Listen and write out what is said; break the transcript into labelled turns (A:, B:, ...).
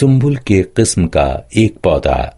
A: सुम्बुल के किस्म का एक पौधा।